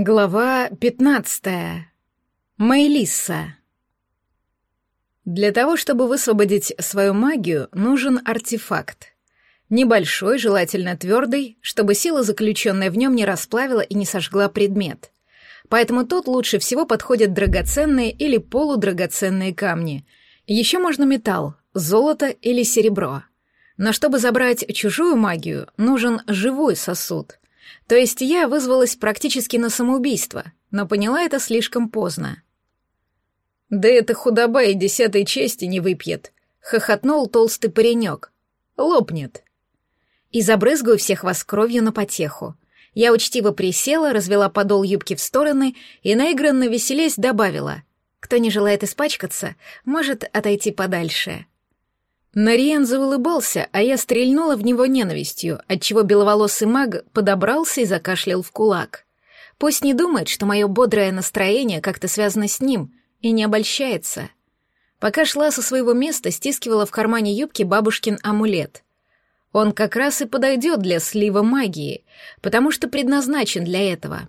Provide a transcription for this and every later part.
Глава 15. Мейлисса. Для того, чтобы высвободить свою магию, нужен артефакт. Небольшой, желательно твердый, чтобы сила, заключенная в нем, не расплавила и не сожгла предмет. Поэтому тут лучше всего подходят драгоценные или полудрагоценные камни. Еще можно металл, золото или серебро. Но чтобы забрать чужую магию, нужен живой сосуд — то есть я вызвалась практически на самоубийство, но поняла это слишком поздно. «Да это худоба и десятой чести не выпьет», — хохотнул толстый паренек. «Лопнет». И забрызгаю всех вас кровью на потеху. Я учтиво присела, развела подол юбки в стороны и наигранно веселясь добавила. «Кто не желает испачкаться, может отойти подальше». Нариен заулыбался, а я стрельнула в него ненавистью, отчего беловолосый маг подобрался и закашлял в кулак. Пусть не думает, что мое бодрое настроение как-то связано с ним, и не обольщается. Пока шла со своего места, стискивала в кармане юбки бабушкин амулет. Он как раз и подойдет для слива магии, потому что предназначен для этого.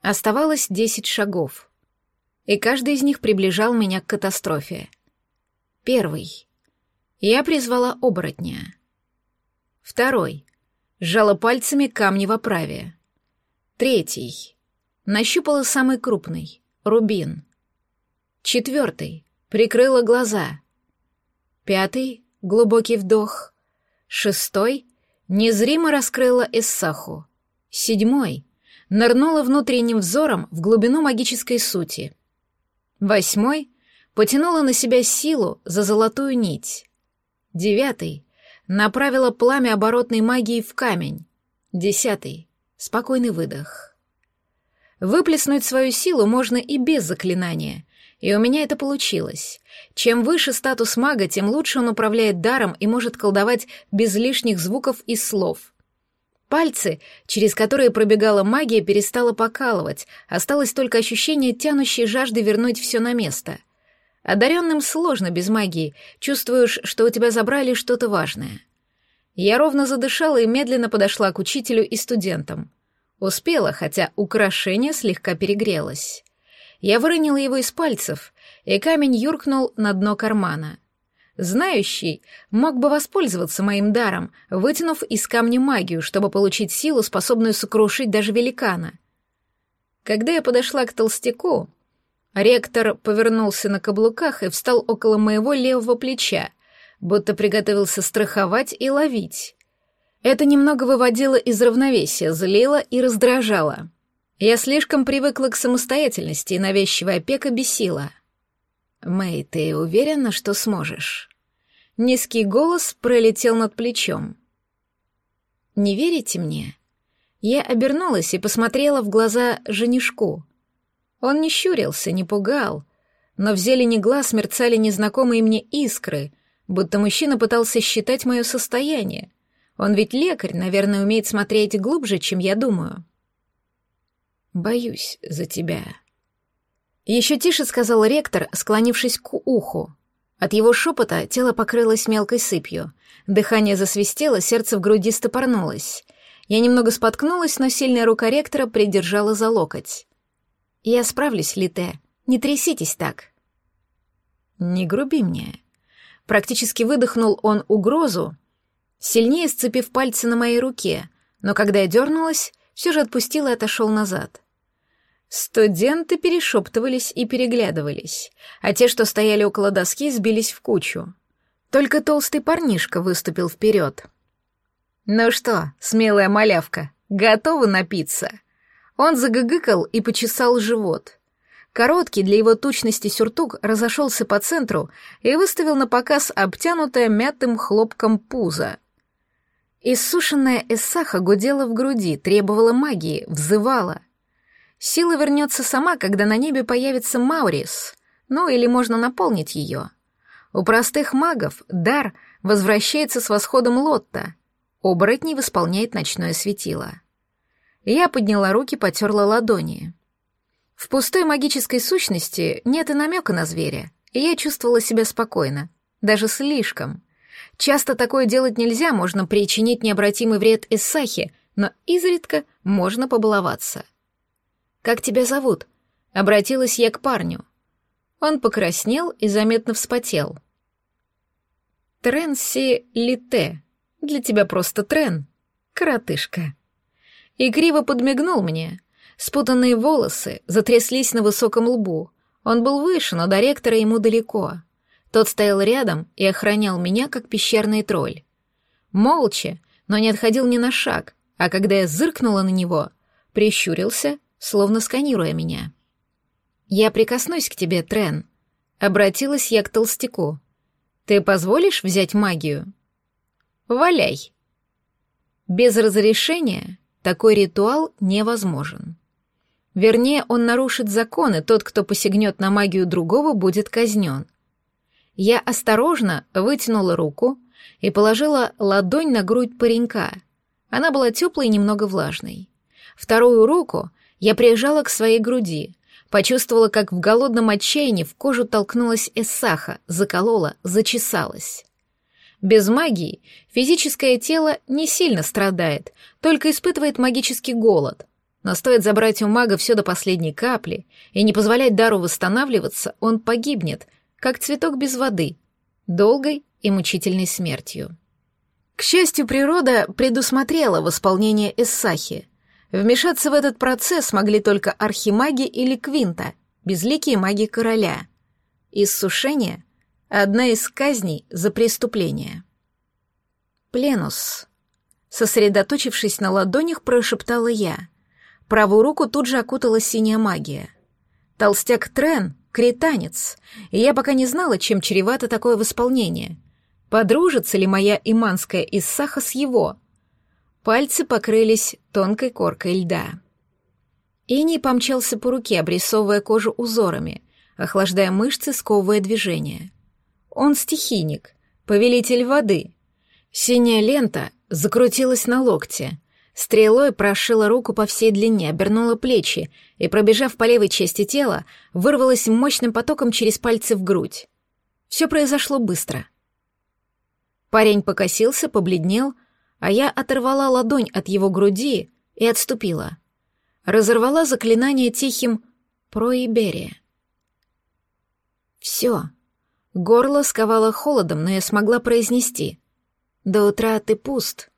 Оставалось десять шагов, и каждый из них приближал меня к катастрофе. Первый — я призвала оборотня. Второй. Сжала пальцами камни в оправе. Третий. Нащупала самый крупный. Рубин. Четвертый. Прикрыла глаза. Пятый. Глубокий вдох. Шестой. Незримо раскрыла Эссаху. Седьмой. Нырнула внутренним взором в глубину магической сути. Восьмой. Потянула на себя силу за золотую нить. Девятый. Направила пламя оборотной магии в камень. Десятый. Спокойный выдох. Выплеснуть свою силу можно и без заклинания, и у меня это получилось. Чем выше статус мага, тем лучше он управляет даром и может колдовать без лишних звуков и слов. Пальцы, через которые пробегала магия, перестала покалывать, осталось только ощущение тянущей жажды вернуть все на место — Одаренным сложно без магии, чувствуешь, что у тебя забрали что-то важное. Я ровно задышала и медленно подошла к учителю и студентам. Успела, хотя украшение слегка перегрелось. Я выронила его из пальцев, и камень юркнул на дно кармана. Знающий мог бы воспользоваться моим даром, вытянув из камня магию, чтобы получить силу, способную сокрушить даже великана. Когда я подошла к толстяку, Ректор повернулся на каблуках и встал около моего левого плеча, будто приготовился страховать и ловить. Это немного выводило из равновесия, злило и раздражало. Я слишком привыкла к самостоятельности, и навязчивая опека бесила. «Мэй, ты уверена, что сможешь?» Низкий голос пролетел над плечом. «Не верите мне?» Я обернулась и посмотрела в глаза женишку — он не щурился, не пугал, но в зелени глаз мерцали незнакомые мне искры, будто мужчина пытался считать мое состояние. Он ведь лекарь, наверное, умеет смотреть глубже, чем я думаю. «Боюсь за тебя». Еще тише сказал ректор, склонившись к уху. От его шепота тело покрылось мелкой сыпью. Дыхание засвистело, сердце в груди стопорнулось. Я немного споткнулась, но сильная рука ректора придержала за локоть. «Я справлюсь, Лите. Не тряситесь так». «Не груби мне». Практически выдохнул он угрозу, сильнее сцепив пальцы на моей руке, но когда я дернулась, все же отпустил и отошел назад. Студенты перешептывались и переглядывались, а те, что стояли около доски, сбились в кучу. Только толстый парнишка выступил вперед. «Ну что, смелая малявка, готова напиться?» Он загыгыкал и почесал живот. Короткий для его тучности сюртук разошелся по центру и выставил на показ обтянутое мятым хлопком пузо. Иссушенная эссаха гудела в груди, требовала магии, взывала. Сила вернется сама, когда на небе появится Маурис, ну или можно наполнить ее. У простых магов дар возвращается с восходом Лотта, оборотней восполняет ночное светило. Я подняла руки, потерла ладони. В пустой магической сущности нет и намека на зверя, и я чувствовала себя спокойно, даже слишком. Часто такое делать нельзя, можно причинить необратимый вред Эссахе, но изредка можно побаловаться. как тебя зовут?» — обратилась я к парню. Он покраснел и заметно вспотел. «Тренси Лите. Для тебя просто Трен, коротышка». И криво подмигнул мне. Спутанные волосы затряслись на высоком лбу. Он был выше, но до ректора ему далеко. Тот стоял рядом и охранял меня, как пещерный тролль. Молча, но не отходил ни на шаг, а когда я зыркнула на него, прищурился, словно сканируя меня. «Я прикоснусь к тебе, Трен», — обратилась я к толстяку. «Ты позволишь взять магию?» «Валяй». Без разрешения такой ритуал невозможен. Вернее, он нарушит законы, тот, кто посягнет на магию другого, будет казнен. Я осторожно вытянула руку и положила ладонь на грудь паренька. Она была теплой и немного влажной. Вторую руку я прижала к своей груди, почувствовала, как в голодном отчаянии в кожу толкнулась эссаха, заколола, зачесалась. Без магии физическое тело не сильно страдает, только испытывает магический голод. Но стоит забрать у мага все до последней капли и не позволять дару восстанавливаться, он погибнет — как цветок без воды, долгой и мучительной смертью. К счастью, природа предусмотрела восполнение Эссахи. Вмешаться в этот процесс могли только архимаги или Квинта, безликие маги короля. Иссушение — одна из казней за преступление. «Пленус», сосредоточившись на ладонях, прошептала я. Правую руку тут же окутала синяя магия. Толстяк Трен кританец, и я пока не знала, чем чревато такое восполнение. Подружится ли моя иманская Иссаха с его? Пальцы покрылись тонкой коркой льда. Иний помчался по руке, обрисовывая кожу узорами, охлаждая мышцы, сковывая движение. Он стихийник, повелитель воды. Синяя лента закрутилась на локте, Стрелой прошила руку по всей длине, обернула плечи и, пробежав по левой части тела, вырвалась мощным потоком через пальцы в грудь. Все произошло быстро. Парень покосился, побледнел, а я оторвала ладонь от его груди и отступила. Разорвала заклинание тихим «Проиберия». Все. Горло сковало холодом, но я смогла произнести. «До утра ты пуст».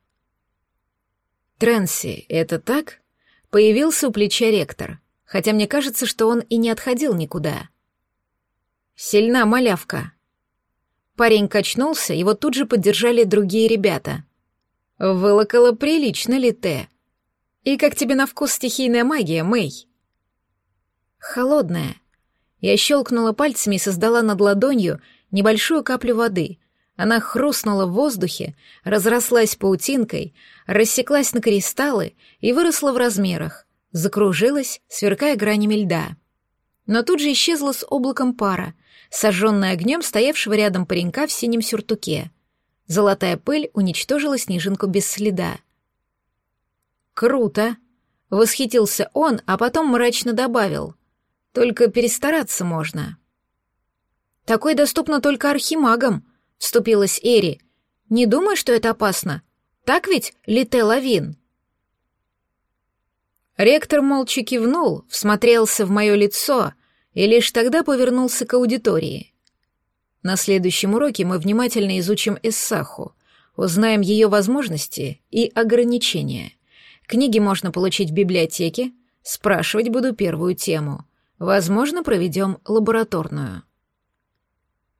«Трэнси, это так?» Появился у плеча ректор, хотя мне кажется, что он и не отходил никуда. «Сильна малявка». Парень качнулся, его тут же поддержали другие ребята. «Вылокала прилично ли ты? И как тебе на вкус стихийная магия, Мэй?» «Холодная». Я щелкнула пальцами и создала над ладонью небольшую каплю воды, она хрустнула в воздухе, разрослась паутинкой, рассеклась на кристаллы и выросла в размерах, закружилась, сверкая гранями льда. Но тут же исчезла с облаком пара, сожженная огнем стоявшего рядом паренька в синем сюртуке. Золотая пыль уничтожила снежинку без следа. «Круто!» — восхитился он, а потом мрачно добавил. «Только перестараться можно». «Такое доступно только архимагам», — вступилась Эри. «Не думай, что это опасно. Так ведь, Лите Лавин?» Ректор молча кивнул, всмотрелся в мое лицо и лишь тогда повернулся к аудитории. На следующем уроке мы внимательно изучим Эссаху, узнаем ее возможности и ограничения. Книги можно получить в библиотеке, спрашивать буду первую тему. Возможно, проведем лабораторную.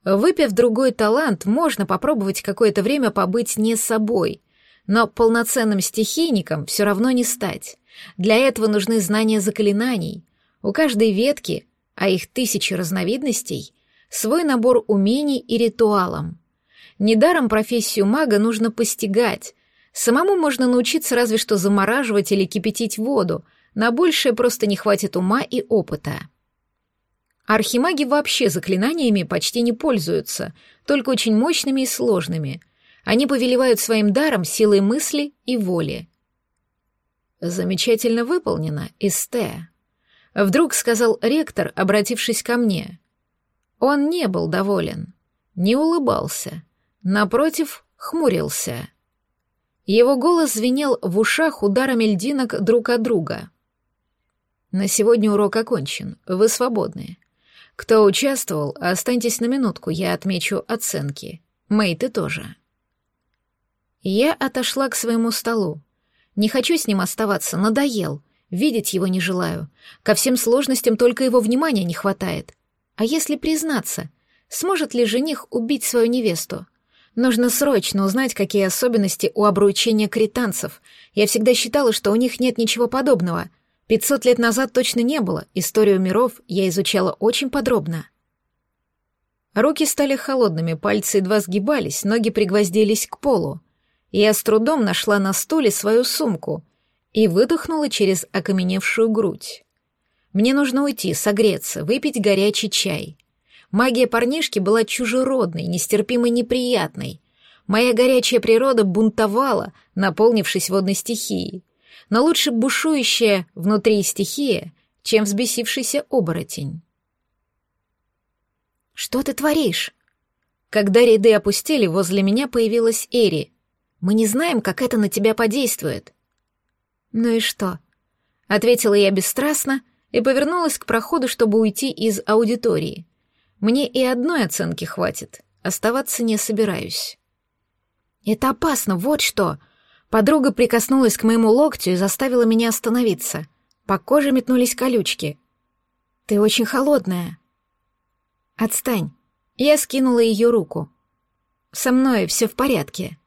Выпив другой талант, можно попробовать какое-то время побыть не собой, но полноценным стихийником все равно не стать. Для этого нужны знания заклинаний. У каждой ветки, а их тысячи разновидностей, свой набор умений и ритуалом. Недаром профессию мага нужно постигать. Самому можно научиться разве что замораживать или кипятить воду, на большее просто не хватит ума и опыта. Архимаги вообще заклинаниями почти не пользуются, только очень мощными и сложными. Они повелевают своим даром силой мысли и воли. Замечательно выполнено, Исте. Вдруг сказал ректор, обратившись ко мне. Он не был доволен, не улыбался, напротив, хмурился. Его голос звенел в ушах ударами льдинок друг от друга. На сегодня урок окончен, вы свободны. Кто участвовал, останьтесь на минутку, я отмечу оценки. Мэй, ты тоже. Я отошла к своему столу. Не хочу с ним оставаться, надоел. Видеть его не желаю. Ко всем сложностям только его внимания не хватает. А если признаться, сможет ли жених убить свою невесту? Нужно срочно узнать, какие особенности у обручения кританцев. Я всегда считала, что у них нет ничего подобного. Пятьсот лет назад точно не было. Историю миров я изучала очень подробно. Руки стали холодными, пальцы едва сгибались, ноги пригвоздились к полу. Я с трудом нашла на стуле свою сумку и выдохнула через окаменевшую грудь. Мне нужно уйти, согреться, выпить горячий чай. Магия парнишки была чужеродной, нестерпимо неприятной. Моя горячая природа бунтовала, наполнившись водной стихией. Но лучше бушующая внутри стихия, чем взбесившийся оборотень. «Что ты творишь?» Когда ряды опустили, возле меня появилась Эри. «Мы не знаем, как это на тебя подействует». «Ну и что?» — ответила я бесстрастно и повернулась к проходу, чтобы уйти из аудитории. Мне и одной оценки хватит, оставаться не собираюсь. «Это опасно, вот что!» Подруга прикоснулась к моему локтю и заставила меня остановиться. По коже метнулись колючки. «Ты очень холодная». «Отстань». Я скинула ее руку. «Со мной все в порядке».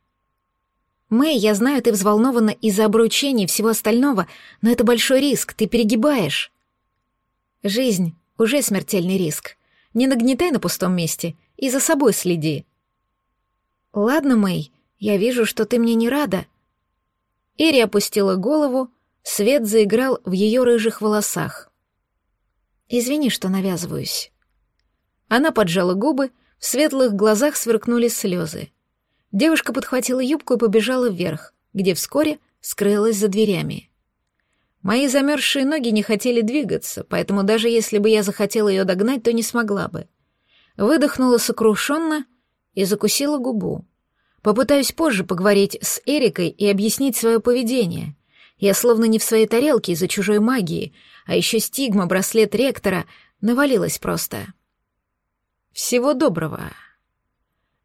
«Мэй, я знаю, ты взволнована из-за обручения и всего остального, но это большой риск, ты перегибаешь». «Жизнь — уже смертельный риск. Не нагнетай на пустом месте и за собой следи». «Ладно, Мэй, я вижу, что ты мне не рада». Ири опустила голову, свет заиграл в ее рыжих волосах. «Извини, что навязываюсь». Она поджала губы, в светлых глазах сверкнули слезы. Девушка подхватила юбку и побежала вверх, где вскоре скрылась за дверями. Мои замерзшие ноги не хотели двигаться, поэтому даже если бы я захотела ее догнать, то не смогла бы. Выдохнула сокрушенно и закусила губу. Попытаюсь позже поговорить с Эрикой и объяснить свое поведение. Я словно не в своей тарелке из-за чужой магии, а еще стигма, браслет ректора, навалилась просто. Всего доброго.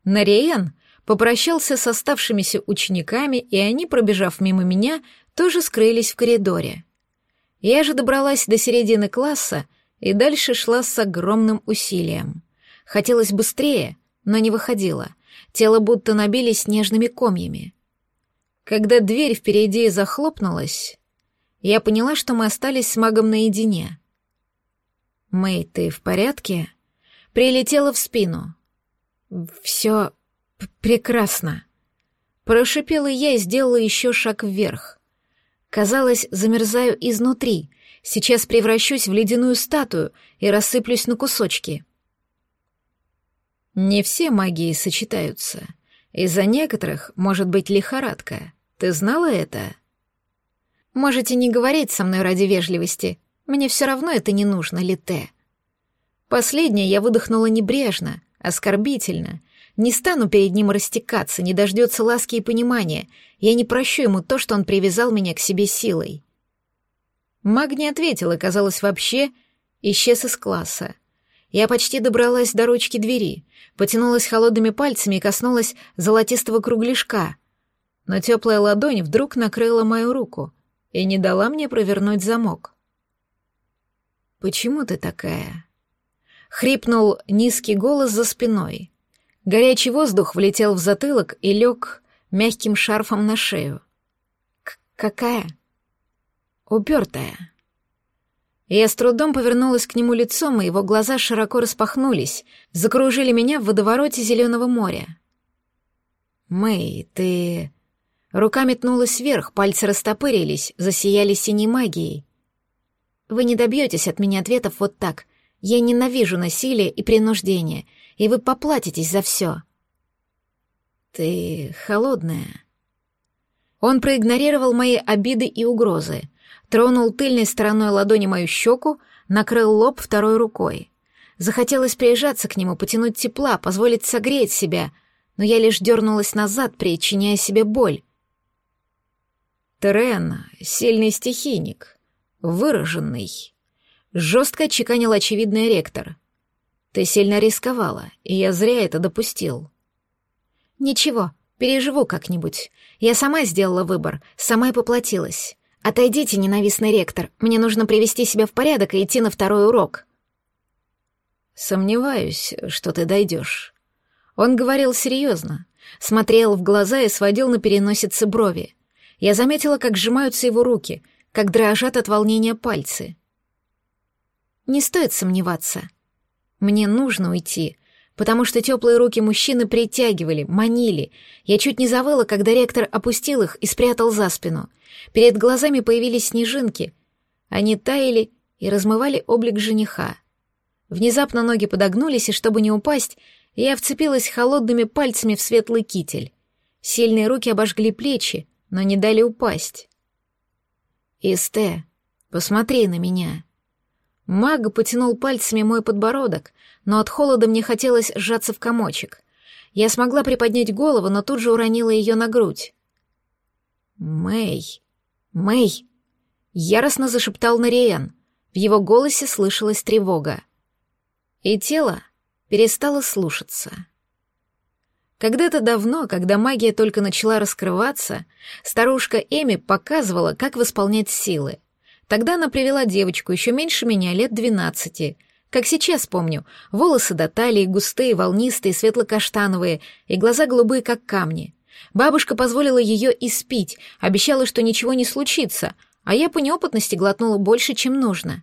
Нариен попрощался с оставшимися учениками, и они, пробежав мимо меня, тоже скрылись в коридоре. Я же добралась до середины класса и дальше шла с огромным усилием. Хотелось быстрее, но не выходило. Тело будто набили снежными комьями. Когда дверь впереди захлопнулась, я поняла, что мы остались с магом наедине. «Мэй, ты в порядке?» Прилетела в спину. «Все прекрасно». Прошипела я и сделала еще шаг вверх. Казалось, замерзаю изнутри. Сейчас превращусь в ледяную статую и рассыплюсь на кусочки. Не все магии сочетаются. Из-за некоторых может быть лихорадка. Ты знала это? Можете не говорить со мной ради вежливости. Мне все равно это не нужно, Лите. Последнее я выдохнула небрежно, оскорбительно — не стану перед ним растекаться, не дождется ласки и понимания. Я не прощу ему то, что он привязал меня к себе силой. Маг не ответил и, казалось, вообще исчез из класса. Я почти добралась до ручки двери, потянулась холодными пальцами и коснулась золотистого кругляшка. Но теплая ладонь вдруг накрыла мою руку и не дала мне провернуть замок. «Почему ты такая?» — хрипнул низкий голос за спиной. Горячий воздух влетел в затылок и лег мягким шарфом на шею. Какая? Упертая. Я с трудом повернулась к нему лицом, и его глаза широко распахнулись, закружили меня в водовороте зеленого моря. «Мэй, ты...» Рука метнулась вверх, пальцы растопырились, засияли синей магией. «Вы не добьетесь от меня ответов вот так. Я ненавижу насилие и принуждение и вы поплатитесь за все. Ты холодная. Он проигнорировал мои обиды и угрозы, тронул тыльной стороной ладони мою щеку, накрыл лоб второй рукой. Захотелось прижаться к нему, потянуть тепла, позволить согреть себя, но я лишь дернулась назад, причиняя себе боль. Терен — сильный стихийник. выраженный. Жестко отчеканил очевидный ректор. Ты сильно рисковала, и я зря это допустил. Ничего, переживу как-нибудь. Я сама сделала выбор, сама и поплатилась. Отойдите, ненавистный ректор, мне нужно привести себя в порядок и идти на второй урок. Сомневаюсь, что ты дойдешь. Он говорил серьезно, смотрел в глаза и сводил на переносице брови. Я заметила, как сжимаются его руки, как дрожат от волнения пальцы. Не стоит сомневаться. Мне нужно уйти, потому что теплые руки мужчины притягивали, манили. Я чуть не завыла, когда ректор опустил их и спрятал за спину. Перед глазами появились снежинки. Они таяли и размывали облик жениха. Внезапно ноги подогнулись, и чтобы не упасть, я вцепилась холодными пальцами в светлый китель. Сильные руки обожгли плечи, но не дали упасть. «Исте, посмотри на меня», Маг потянул пальцами мой подбородок, но от холода мне хотелось сжаться в комочек. Я смогла приподнять голову, но тут же уронила ее на грудь. «Мэй! Мэй!» — яростно зашептал Нариен. В его голосе слышалась тревога. И тело перестало слушаться. Когда-то давно, когда магия только начала раскрываться, старушка Эми показывала, как восполнять силы. Тогда она привела девочку, еще меньше меня, лет двенадцати. Как сейчас помню, волосы до талии, густые, волнистые, светло-каштановые, и глаза голубые, как камни. Бабушка позволила ее испить, обещала, что ничего не случится, а я по неопытности глотнула больше, чем нужно.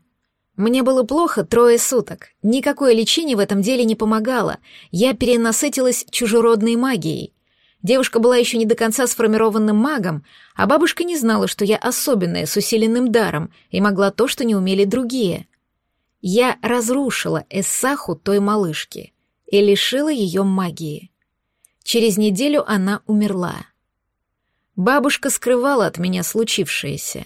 Мне было плохо трое суток. Никакое лечение в этом деле не помогало. Я перенасытилась чужеродной магией. Девушка была еще не до конца сформированным магом, а бабушка не знала, что я особенная, с усиленным даром, и могла то, что не умели другие. Я разрушила Эссаху той малышки и лишила ее магии. Через неделю она умерла. Бабушка скрывала от меня случившееся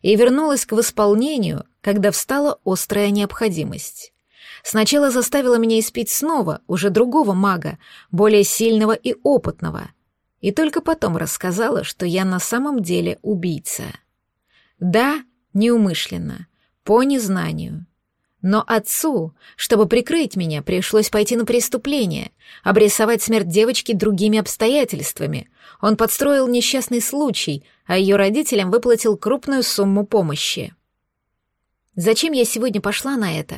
и вернулась к восполнению, когда встала острая необходимость. Сначала заставила меня испить снова, уже другого мага, более сильного и опытного. И только потом рассказала, что я на самом деле убийца. Да, неумышленно, по незнанию. Но отцу, чтобы прикрыть меня, пришлось пойти на преступление, обрисовать смерть девочки другими обстоятельствами. Он подстроил несчастный случай, а ее родителям выплатил крупную сумму помощи. Зачем я сегодня пошла на это?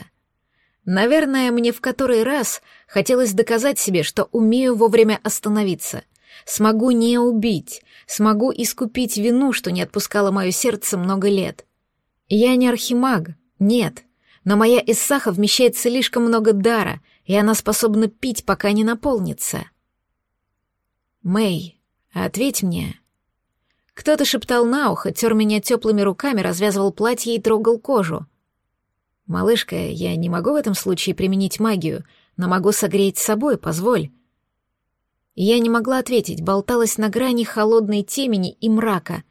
Наверное, мне в который раз хотелось доказать себе, что умею вовремя остановиться. Смогу не убить, смогу искупить вину, что не отпускало мое сердце много лет. Я не архимаг, нет, но моя Исаха вмещает слишком много дара, и она способна пить, пока не наполнится. Мэй, ответь мне. Кто-то шептал на ухо, тер меня теплыми руками, развязывал платье и трогал кожу. «Малышка, я не могу в этом случае применить магию, но могу согреть с собой, позволь». Я не могла ответить, болталась на грани холодной темени и мрака.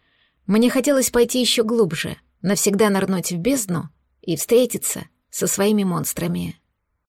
Мне хотелось пойти еще глубже, навсегда нырнуть в бездну и встретиться со своими монстрами.